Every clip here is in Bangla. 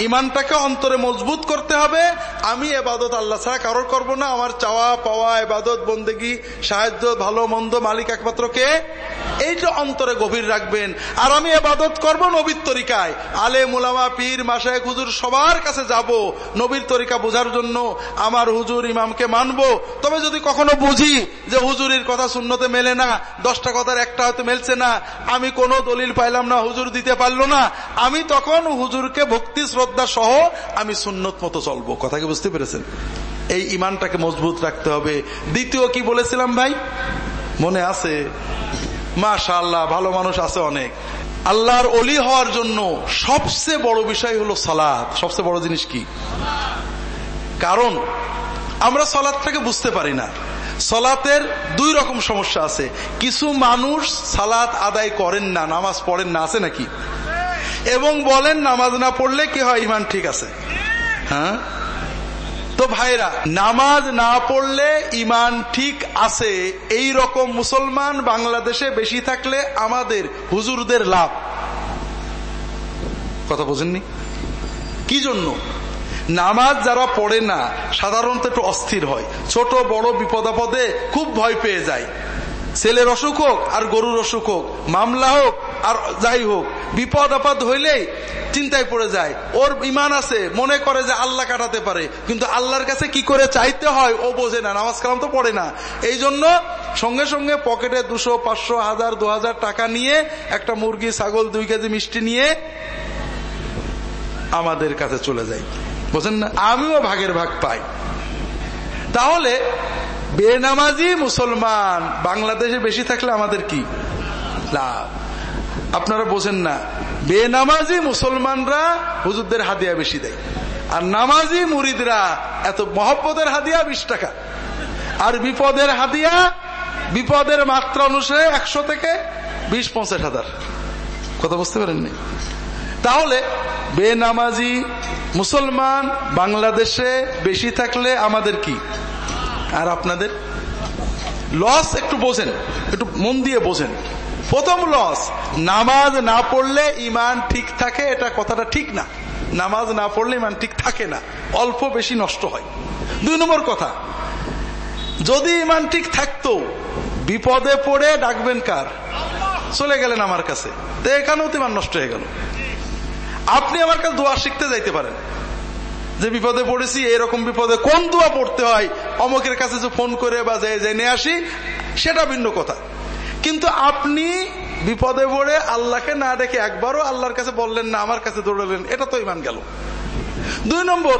ইমানটাকে অন্তরে মজবুত করতে হবে। আমি এবাদত আল্লাহ ছাড়া কারোর করব না। আমার চাওয়া, পাওয়া, এবাদত, বন্দেগি, সাহায্য, ভালো, মন্দ, মালিক একমাত্র কে? এইটা অন্তরে গভীর রাখবেন। আর আমি এবাদত করব নবীর তরিকায়। আলে, মুলামা, পীর মাসায় হুজুর, সবার কাছে যাব নবীর তরিকা বোঝার জন্য। আমার হুজুর, ইমামকে মানব। তবে যদি কখনো বুঝি যে হুজুরির কথা শূন্যতে মেলে না, দশটা কথার একটা হয়তো মেলছে না, আমি কোনো দলিল পাইলাম না, হুজুর দিতে পারল না, আমি তখন হুজুরকে ভক্তি, শ্রদ্ধা সহ আমি সুন্নত মতো চলবো। কথা কি বুঝতে পেরেছেন? এই ইমানটাকে মজবুত রাখতে হবে। দ্বিতীয় কি বলেছিলাম ভাই? মনে আছে? মাশা আল্লাহ ভালো মানুষ আছে অনেক। আল্লাহর অলি হওয়ার জন্য সবচেয়ে বড় বিষয় হলো সালাদ সবচেয়ে বড় জিনিস কি? কারণ আমরা সলাদটাকে বুঝতে পারি না। সলাতের দুই রকম সমস্যা আছে। কিছু মানুষ সালাত আদায় করেন না, নামাজ পড়েন না, আছে নাকি? এবং বলেন নামাজ না পড়লে কি হয়? ইমান ঠিক আছে। হ্যাঁ? তো ভাইরা, নামাজ না পড়লে ইমান ঠিক আছে এই রকম মুসলমান বাংলাদেশে বেশি থাকলে আমাদের হুজুরদের লাভ। কথা বোঝেননি? কি জন্য? নামাজ যারা পড়ে না, সাধারণত একটু অস্থির হয়। ছোট, বড় বিপদাপদে খুব ভয় পেয়ে যায়। ছেলের অসুখ হোক আর গরুর অসুখ হোক, মামলা হোক আর যাই হোক, বিপদ আপদ হইলেই চিন্তায় পড়ে যায়। ওর ইমান আছে, মনে করে যে আল্লাহ কাটাতে পারে। কিন্তু আল্লাহর কাছে কি করে চাইতে হয়, ও বোঝে না, নামাজ কালাম তো পড়ে না। এই জন্য সঙ্গে সঙ্গে পকেটে দুশো, পাঁচশো, হাজার, দু হাজার টাকা নিয়ে একটা মুরগি, ছাগল, দুই কেজি মিষ্টি নিয়ে আমাদের কাছে চলে যায়। বোঝেন না? আমিও ভাগের ভাগ পাই। তাহলে বেনামাজি মুসলমান, বাংলাদেশে বেশি থাকলে আমাদের কি? লাভ। আপনারা বোঝেন না, বেনামাজি মুসলমানরা হুজুরদের হাদিয়া বেশি দেয়, আর নামাজি মুরিদরা এত মহব্বতের হাদিয়া বিশ টাকা। আর বিপদের হাদিয়া, বিপদের মাত্রা অনুসারে একশো থেকে বিশ, পঞ্চাশ হাজার। কথা বুঝতে পারেননি? তাহলে বেনামাজি মুসলমান বাংলাদেশে বেশি থাকলে আমাদের কি? আর আপনাদের? লস একটু বোঝেন, একটু মন দিয়ে বোঝেন। প্রথম লস, নামাজ না পড়লে ইমান ঠিক থাকে, এটা কথাটা ঠিক না। নামাজ না পড়লে ইমান ঠিক থাকে না, অল্প বেশি নষ্ট হয়। দুই নম্বর কথা, যদি ইমান ঠিক থাকতো, বিপদে পড়ে ডাকবেন কার? চলে গেলেন আমার কাছে। তো এখানেও তো ইমান নষ্ট হয়ে গেল। আপনি আমার কাছে দোয়া শিখতে যাইতে পারেন। যে বিপদে পড়েছি, এরকম বিপদে কোন দোয়া পড়তে হয়? অমকের কাছে যে ফোন করে বা যাই নিয়ে আসি, সেটা ভিন্ন কথা। কিন্তু আপনি বিপদে পড়ে আল্লাহকে না দেখে একবারও আল্লাহর কাছে বললেন না, আমার কাছে দৌড়ালেন, এটা তো ইমান গেল। দুই নম্বর,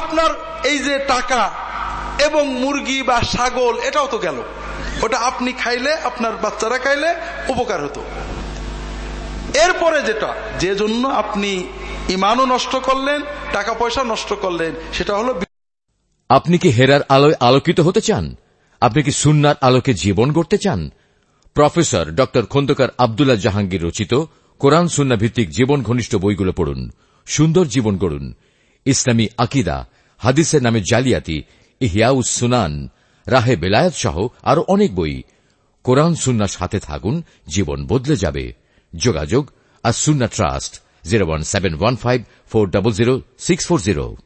আপনার এই যে টাকা এবং মুরগি বা ছাগল, এটাও তো গেল। ওটা আপনি খাইলে, আপনার বাচ্চারা খাইলে উপকার হতো। এরপরে যেটা, যে জন্য আপনি ইমানও নষ্ট করলেন, টাকা পয়সা নষ্ট করলেন, সেটা হলো আপনি কি হেরার আলোয় আলোকিত হতে চান? আপনি কি সুন্নার আলোকে জীবন গড়তে চান? প্রফেসর ড খন্দকার আবদুল্লাহ জাহাঙ্গীর রচিত কোরআন সুন্না ভিত্তিক জীবন ঘনিষ্ঠ বইগুলো পড়ুন, সুন্দর জীবন গড়ুন। ইসলামী আকিদা, হাদিসের নামে জালিয়াতি, ইহিয়াউস সুনান, রাহে বেলায়ত সহ আরও অনেক বই। কোরআন সুন্নার সাথে থাকুন, জীবন বদলে যাবে। যোগাযোগ আর সুন্না trust, zero one seven one five four double zero six four zero.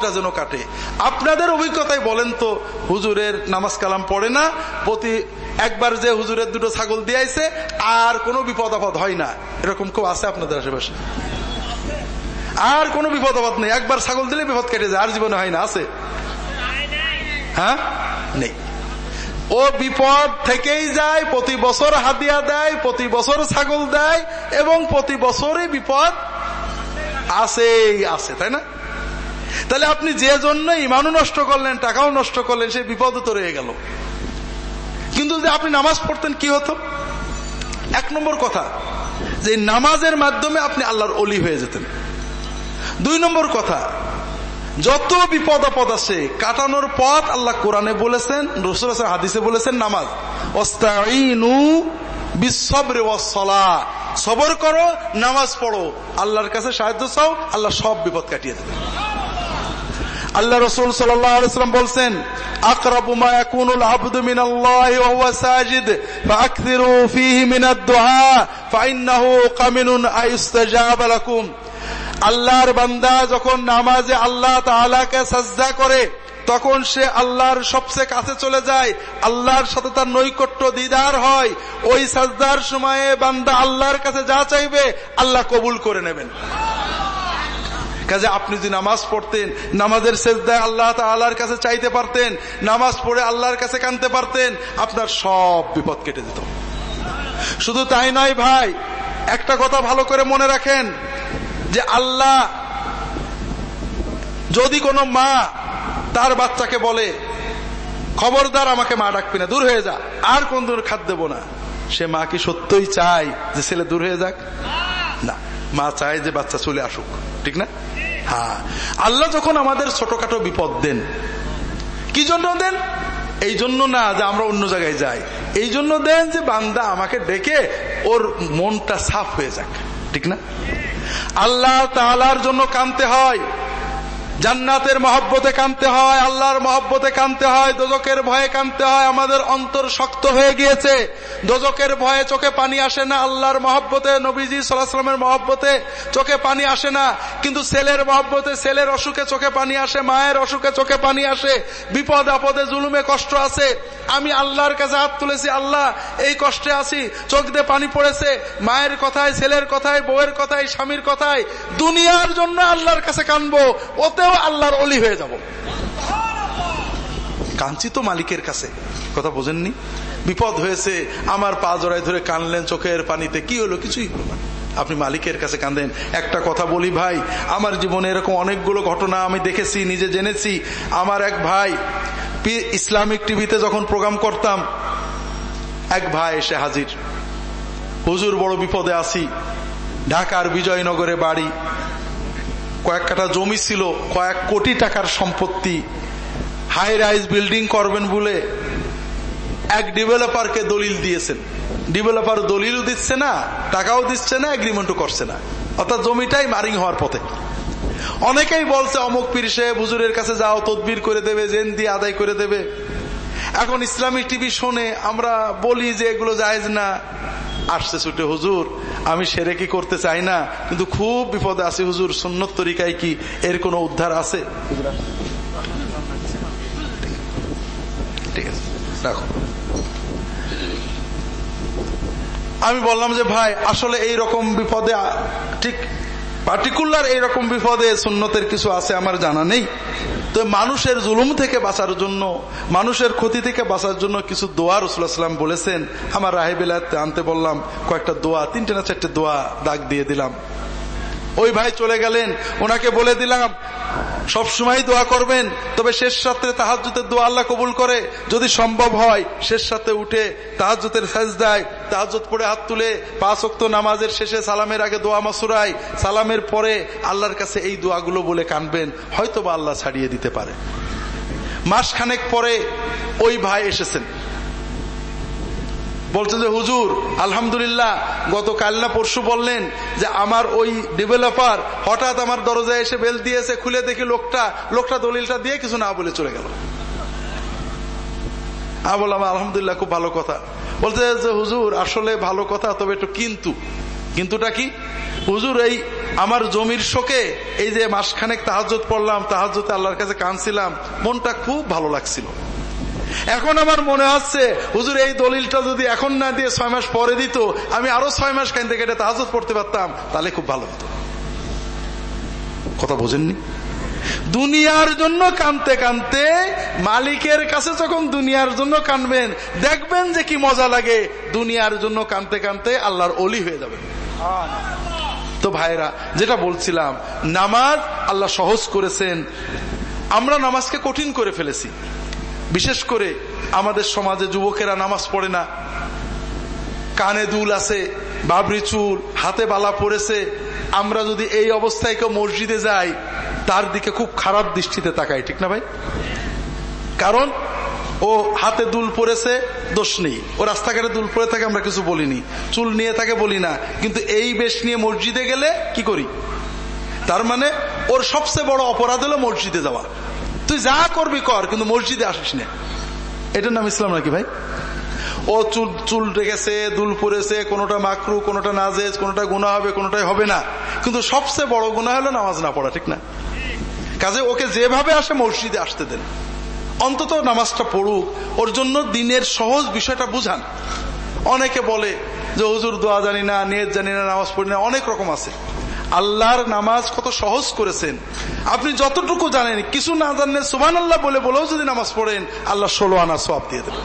যেন কাটে। আপনাদের অভিজ্ঞতায় বলেন তো, হুজুরের নামাজ কালাম পড়ে না, প্রতি একবার যে হুজুরের দুটো ছাগল দিয়েছে আর কোনো বিপদ আপদ হয় না। এরকম কেউ আছে আপনাদের আশেপাশে? আর কোনো বিপদ আপদ নেই। একবার ছাগল দিলে বিপদ কেটে যায়, আর জীবনে হয় না, আছে? হ্যাঁ? নেই। ও বিপদ থেকেই যায়, প্রতি বছর হাদিয়া দেয়, প্রতি বছর ছাগল দেয়, এবং প্রতি বছরই বিপদ আসেই আছে তাই না? তাহলে আপনি যে জন্য ইমানও নষ্ট করলেন, টাকাও নষ্ট করলেন সে বিপদ তো রয়ে গেল। কিন্তু যদি আপনি নামাজ পড়তেন, কি হতো? এক নম্বর কথা, যে নামাজের মাধ্যমে আপনি আল্লাহর অলি হয়ে যেতেন। দুই নম্বর কথা, যত বিপদ আপদ আছে, কাটানোর পথ আল্লাহ কোরআনে বলেছেন, রসুল হাদিসে বলেছেন, নামাজ। সবর করো, নামাজ পড়ো। আল্লাহর কাছে সাহায্য চাও, আল্লাহ সব বিপদ কাটিয়ে দেবে। আল্লাহ রসুল সাল্লাম বলছেন হুয়া সাজিদ কামিনুন আল্লাহর বান্দা যখন নামাজে আল্লাহ তালাকে সাজদা করে, তখন সে আল্লাহর সবচেয়ে কাছে চলে যায়, আল্লাহর সাথে তার নৈকট্য দিদার হয়। ওই সাজদার সময়ে বান্দা আল্লাহর কাছে যা চাইবে, আল্লাহ কবুল করে নেবেন। কাজে আপনি যদি নামাজ পড়তেন, নামাজের শেষদায় আল্লাহ আল্লাহর কাছে চাইতে পারতেন, নামাজ পড়ে আল্লাহর কাছে কানতে পারতেন, আপনার সব বিপদ কেটে যেত। শুধু তাই নয় ভাই, একটা কথা ভালো করে মনে রাখেন, যে আল্লাহ যদি কোনো মা তার বাচ্চাকে বলে, খবরদার, আমাকে মা ডাকবি না, দূর হয়ে যা, আর কোন দূর খাদ দেবো না। সে মা কি সত্যই চায় যে ছেলে দূর হয়ে যাক? না, মা চায় যে বাচ্চা চলে আসুক, ঠিক না? হ্যাঁ। আল্লাহ যখন আমাদের ছোটখাটো বিপদ দেন, কি জন্য দেন? এই জন্য না যে আমরা অন্য জায়গায় যাই। এই জন্য দেন যে বান্দা আমাকে ডেকে ওর মনটা সাফ হয়ে যাক। ঠিক না? আল্লাহ তালার জন্য কানতে হয়। জান্নাতের মহব্বতে কানতে হয়, আল্লাহর মহব্বতে কানতে হয় দোজকের ভয়ে কানতে হয়, আমাদের অন্তর শক্ত হয়ে গিয়েছে। দোজকের ভয়ে চোখে পানি আসে না, আল্লাহর মহব্বতে, নবীজি সাল্লাহামের মহব্বতে চোখে পানি আসে না, কিন্তু ছেলের মহব্বতে, ছেলের অসুখে চোখে পানি আসে, মায়ের অসুখে চোখে পানি আসে, বিপদ আপদে, জুলুমে কষ্ট আছে, আমি আল্লাহর কাছে হাত তুলেছি, আল্লাহ, এই কষ্টে আছি, চোখ দিয়ে পানি পড়েছে, মায়ের কথায়, ছেলের কথায়, বউয়ের কথায়, স্বামীর কথায়, দুনিয়ার জন্য আল্লাহর কাছে কানবো ওতেও আল্লাহর অলি হয়ে যাব। কাঞ্চি তো মালিকের কাছে। কথা বোঝেননি? বিপদ হয়েছে, আমার পা জড়াই ধরে কানলেন চোখের পানিতে। কি হলো? কিছুই হলো না। আপনি মালিকের কাছে কান্দেন একটা কথা বলি ভাই, আমার জীবনে এরকম অনেকগুলো ঘটনা আমি দেখেছি, নিজে জেনেছি। আমার এক ভাই ইসলামিক টিভিতে যখন প্রোগ্রাম করতাম, এক ভাই এসে হাজির। হুজুর, বড় বিপদে আসি ঢাকার বিজয়নগরে বাড়ি। কয়েক কাটা জমি ছিল, কয়েক কোটি টাকার সম্পত্তি। হাই রাইজ বিল্ডিং করবেন বলে এক ডেভেলপারকে দলিল দিয়েছেন। ডেভেলপার দলিলও দিচ্ছে না, টাকাও দিচ্ছে না এগ্রিমেন্টও করছে না। অর্থাৎ জমিটাই মারিং হওয়ার পথে। অনেকেই বলছে, অমুক পীর সাহেব হুজুরের কাছে যাও, তদবির করে দেবে, জেন দিয়ে আদায় করে দেবে। এখন ইসলামিক টিভি শোনে, আমরা বলি যে এগুলো জায়েজ না। আসছে ছুটে হুজুর, আমি সেরে কি করতে চাই না? কিন্তু খুব বিপদে আছে হুজুর, সুন্নত তরিকায় কি এর কোনো উদ্ধার আছে? ঠিক আছে, রাখো। আমি বললাম যে, ভাই, আসলে এই রকম বিপদে, ঠিক পার্টিকুলার এইরকম বিপদে সুন্নতের কিছু আছে আমার জানা নেই। তো মানুষের জুলুম থেকে বাঁচার জন্য, মানুষের ক্ষতি থেকে বাঁচার জন্য কিছু দোয়া রসুলাম বলেছেন। আমার রাহেবিলাতে আনতে বললাম, কয়েকটা দোয়া, তিনটে না চারটে দোয়া দাগ দিয়ে দিলাম। ওই ভাই চলে গেলেন। ওনাকে বলে দিলাম, সব সময় দোয়া করবেন, তবে শেষ রাত্রে তাহাজুতের দোয়া আল্লাহ কবুল করে। যদি সম্ভব হয়, শেষ রাতে উঠে তাহাজুতের সাজ দেয় তাহাজুত পরে হাত তুলে পাঁচ অক্ত নামাজের শেষে সালামের আগে দোয়া মাসুরাই সালামের পরে আল্লাহর কাছে এই দোয়াগুলো বলে কানবেন হয়তো বা আল্লাহ ছাড়িয়ে দিতে পারে। মাসখানেক পরে ওই ভাই এসেছেন। বলছে যে, হুজুর, আলহামদুলিল্লাহ গত কাল না পরশু বললেন যে, আমার ওই ডেভেলপার হঠাৎ আমার দরজায় এসে বেল দিয়েছে, খুলে দেখি লোকটা লোকটা দলিলটা দিয়ে কিছু না বলে চলে গেল। আমি বললাম, আলহামদুলিল্লাহ, খুব ভালো কথা। বলতে যে, হুজুর, আসলে ভালো কথা, তবে একটু কিন্তু। কিন্তুটা কি? হুজুর, এই আমার জমির শোকে, এই যে মাসখানেক তাহাজত পড়লাম তাহাজতে আল্লাহর কাছে কানছিলাম মনটা খুব ভালো লাগছিল। এখন আমার মনে হচ্ছে হুজুর, এই দলিলটা যদি এখন না দিয়ে ছয় মাস পরে দিত, আমি আরও ছয় মাস কানতে কেটে তাহাজত পড়তে পারতাম, তাহলে খুব ভালো হতো। কথা বোঝেননি? দুনিয়ার জন্য কানতে কানতে মালিকের কাছে যখন দুনিয়ার জন্য কানবেন, দেখবেন যে কি মজা লাগে, দুনিয়ার জন্য কানতে কানতে আল্লাহর অলি হয়ে যাবে তো ভাইরা যেটা বলছিলাম, নামাজ আল্লাহ সহজ করেছেন, আমরা নামাজকে কঠিন করে ফেলেছি। বিশেষ করে আমাদের সমাজে যুবকেরা নামাজ পড়ে না। কানে দুল আছে, বাবরি চুল, হাতে বালা পড়েছে। আমরা যদি এই অবস্থায় কেউ মসজিদে যাই, তার দিকে খুব খারাপ দৃষ্টিতে তাকাই, ঠিক না ভাই? কারণ ও হাতে দুল পরেছে দোষ নেই। ও রাস্তাঘাটে দুল পরে থাকে আমরা কিছু বলিনি। চুল নিয়ে থাকে বলি না। কিন্তু এই বেশ নিয়ে মসজিদে গেলে কি করি? তার মানে ওর সবচেয়ে বড় অপরাধ হলো মসজিদে যাওয়া। তুই যা করবি কর, কিন্তু মসজিদে আসিস না। এটার নাম ইসলাম নাকি ভাই? ও চুল চুল রেখেছে, দুল পরেছে কোনোটা মাকরু, কোনোটা নাজেজ, কোনোটা গুণা হবে, কোনোটাই হবে না। কিন্তু সবচেয়ে বড় গুণা হলো নামাজ না পড়া, ঠিক না? কাজে ওকে যেভাবে আসে মসজিদে আসতে দেন। অন্তত নামাজটা পড়ুক, ওর জন্য দিনের সহজ বিষয়টা বুঝান। অনেকে বলে যে, হুজুর দোয়া জানি না নেট জানি না, নামাজ পড়ি না। অনেক রকম আছে। আল্লাহর নামাজ কত সহজ করেছেন। আপনি যতটুকু জানেন, কিছু না জানলে সুবান আল্লাহ বলে বলেও যদি নামাজ পড়েন, আল্লাহ ষোলো আনা সব দিয়ে দেবেন।